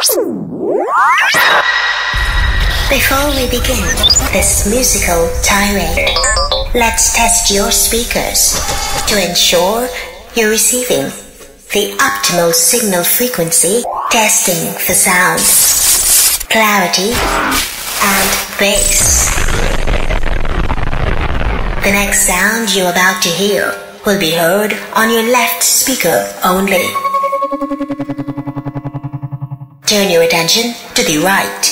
Before we begin this musical tirade, let's test your speakers to ensure you're receiving the optimal signal frequency, testing for sound, clarity, and bass. The next sound you're about to hear will be heard on your left speaker only. Turn your attention to the right.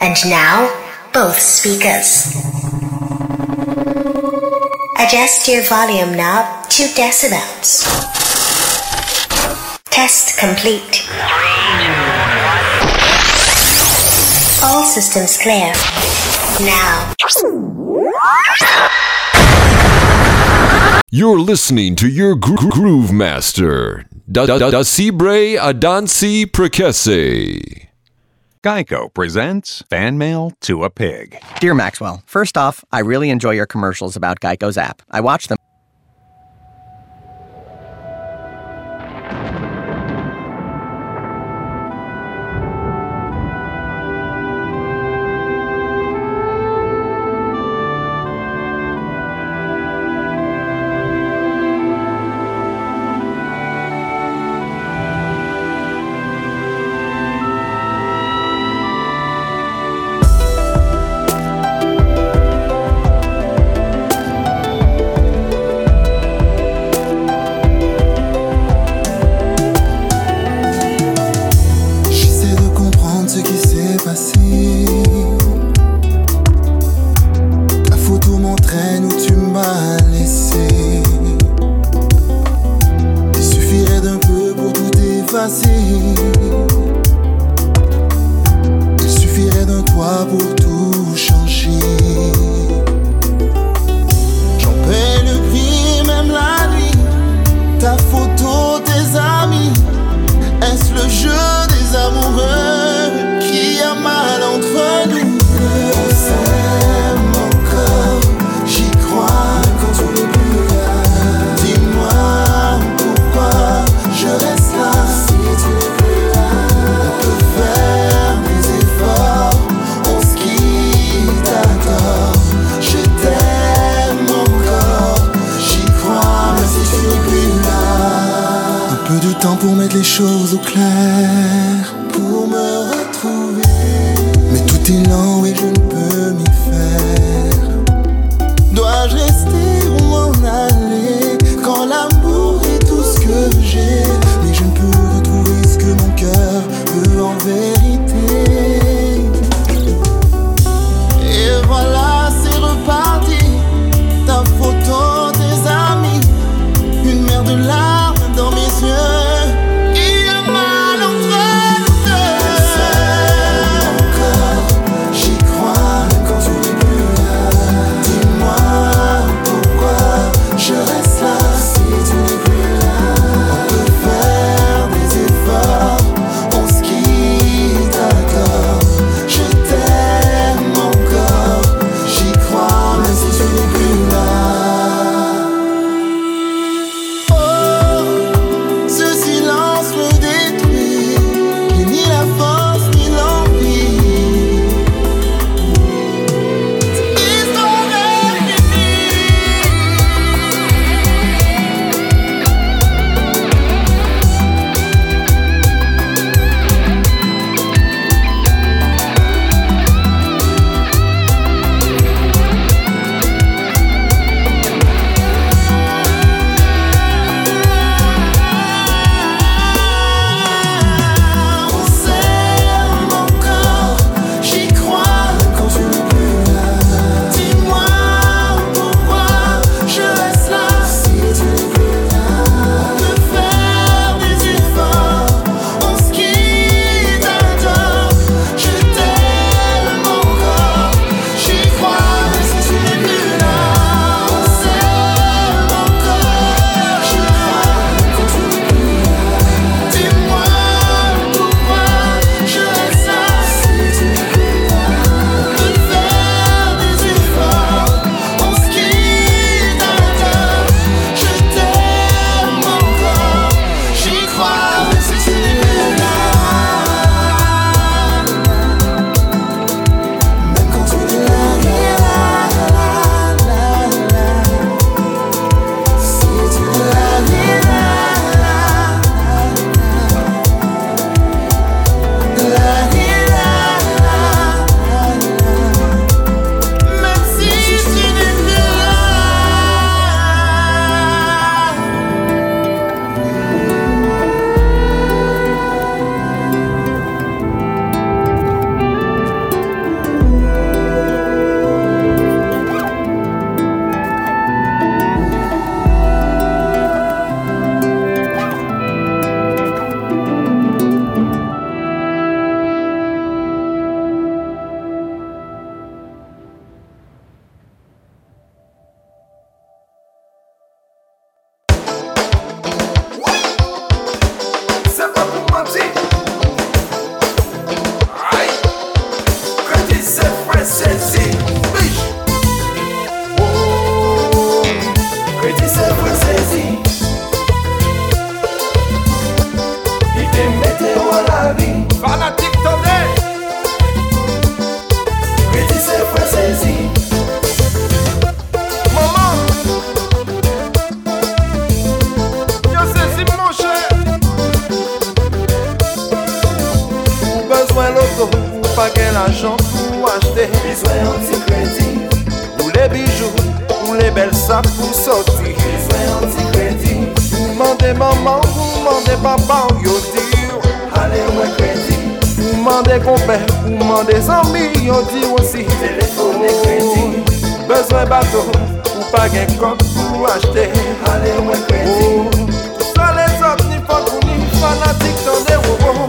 And now, both speakers. Adjust your volume knob to decibels. Test complete. All systems clear. Now. You're listening to your gro- groove master, Da Da Da Cibre Adansi Prekese. Geico presents Fan Mail to a Pig. Dear Maxwell, first off, I really enjoy your commercials about Geico's app. I watch them. así. Les choses au clair, pour me retrouver. Mais tout est lent yo di Fwe an ti kredi Ou mande maman ou mande papa ou yo di Ale mwen kredi Ou mande kompè ou mande zami yo di osi Telefone kredi Bezwen bato ou pa gen kop pou achete Ale mwen kredi Sa oh. Sole sot ni fok ou ni fanatik tan de wou wou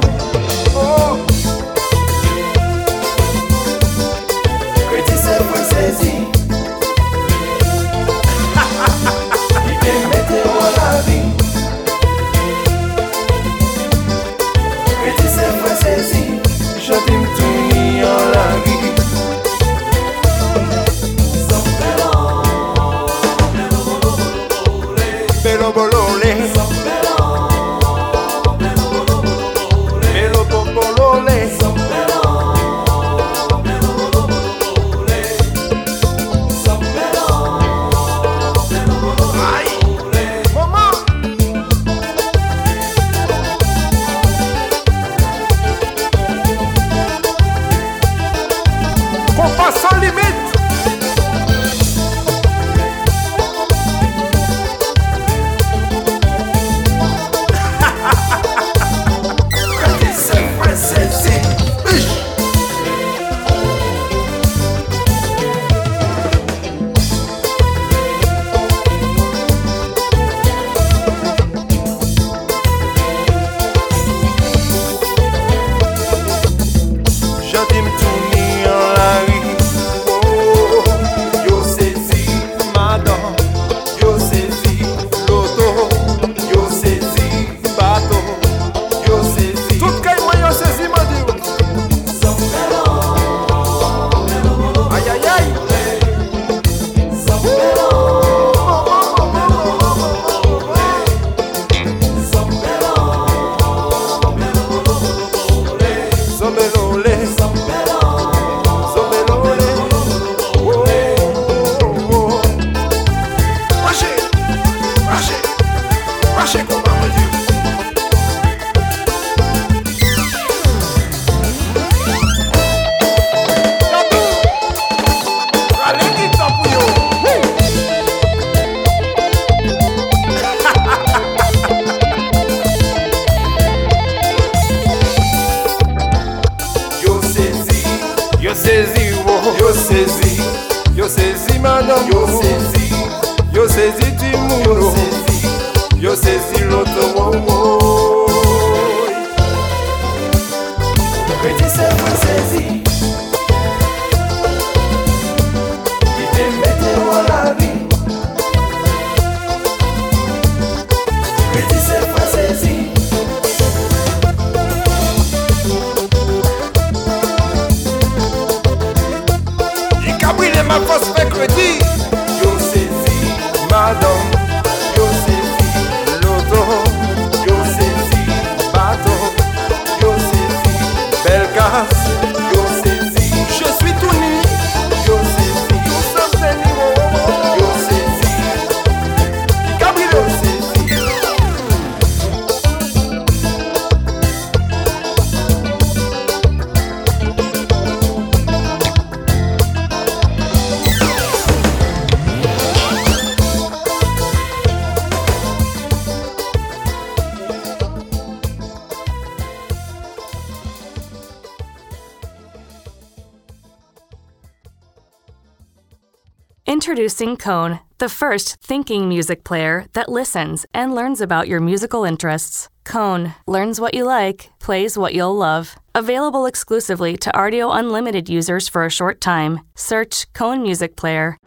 Introducing Cone, the first thinking music player that listens and learns about your musical interests. Cone learns what you like, plays what you'll love. Available exclusively to Rdio Unlimited users for a short time. Search Cone Music Player.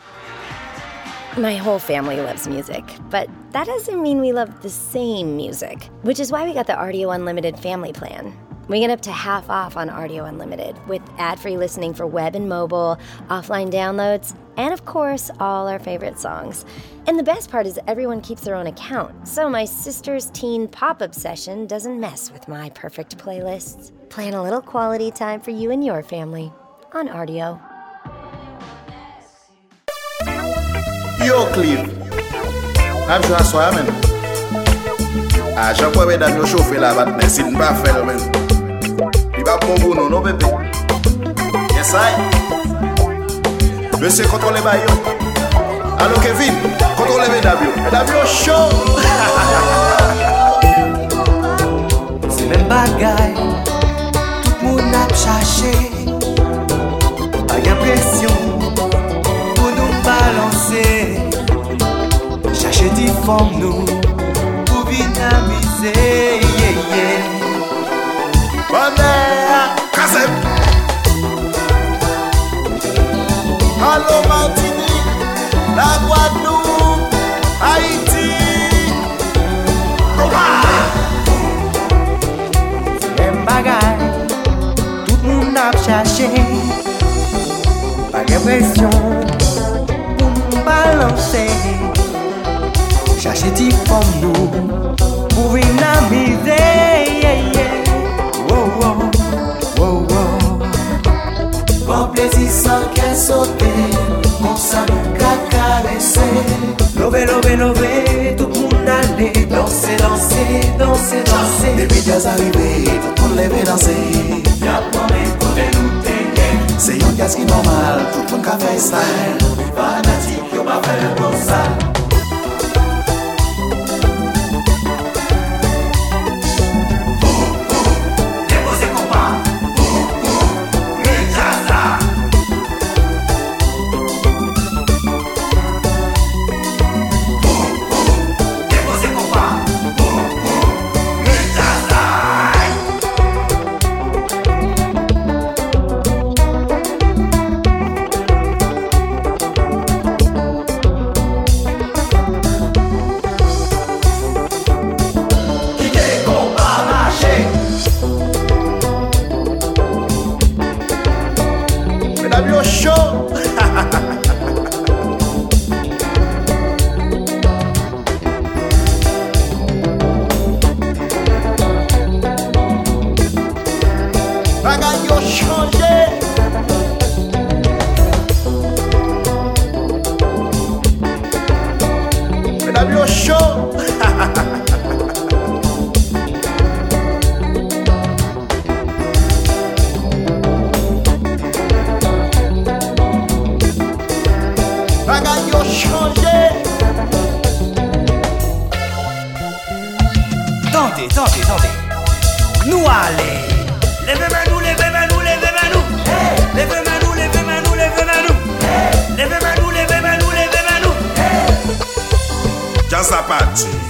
My whole family loves music, but that doesn't mean we love the same music, which is why we got the Rdio Unlimited family plan. We get up to half off on Rdio Unlimited with ad free listening for web and mobile, offline downloads, and of course, all our favorite songs. And the best part is everyone keeps their own account, so my sister's teen pop obsession doesn't mess with my perfect playlists. Plan a little quality time for you and your family on Rdio. Yo, Clive. Am jwa aswa men. A, jan kwa we dan yo chofe la bat men, si n fel men. Kongo nou nou bebe Yesay Mese kontrole bay yo Alo Kevin, kontrole be Dabyo Dabyo show Se men bagay Tout moun ap chache Bayan presyon Pou nou balanse Chache di fom nou Pou vin amise Yeah, ye Bonne pression pour balancer. Chercher nous pour dynamiser. Yeah, yeah. Oh, oh, oh, oh. Bon plaisir sans qu'elle saute, mon salut qu'à caresser. Lové, lové, lové, tout le monde allait danser, danser, danser, danser. Depuis des arrivées, tout le monde danser. Se yon gas ki normal, tout moun ka freestyle Fanatik yo pa fel kon sa tante, tante, tante. Nou ale. Leve manou, leve manou, leve manou. Leve manou, leve manou, leve manou. Leve manou, leve manou, leve manou. Jazz Apache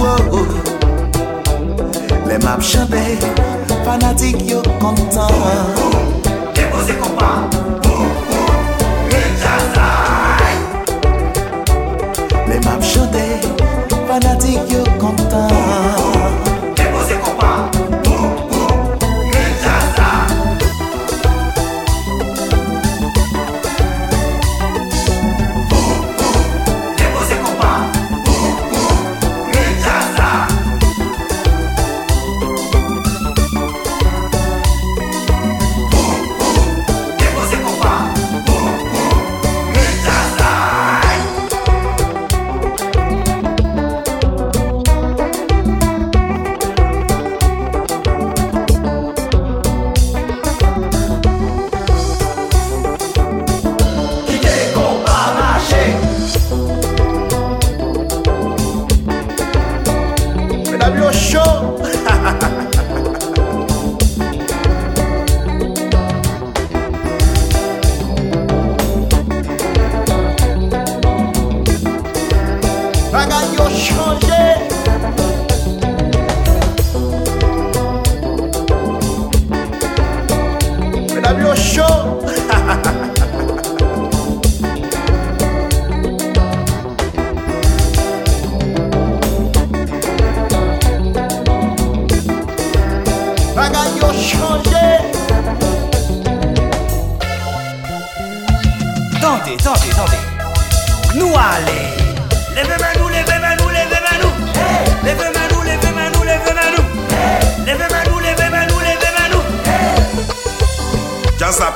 oh, oh. Le map chante, fanatik yo kontan. Depose kompa.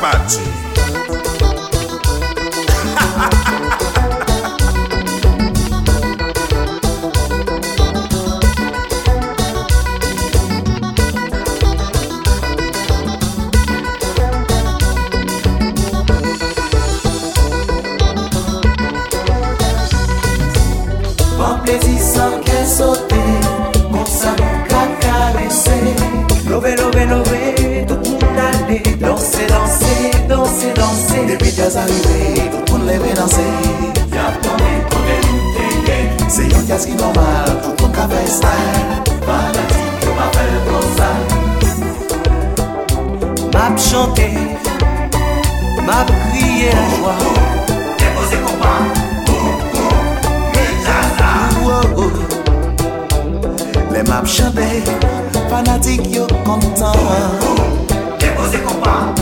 property. Le map chanbe, fanatik yo kontan. Depose kompa.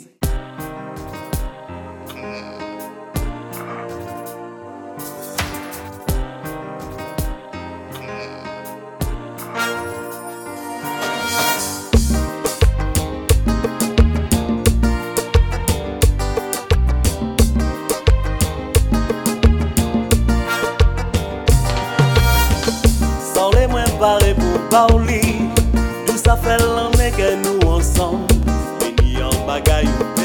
ensemble, et y en bagaille.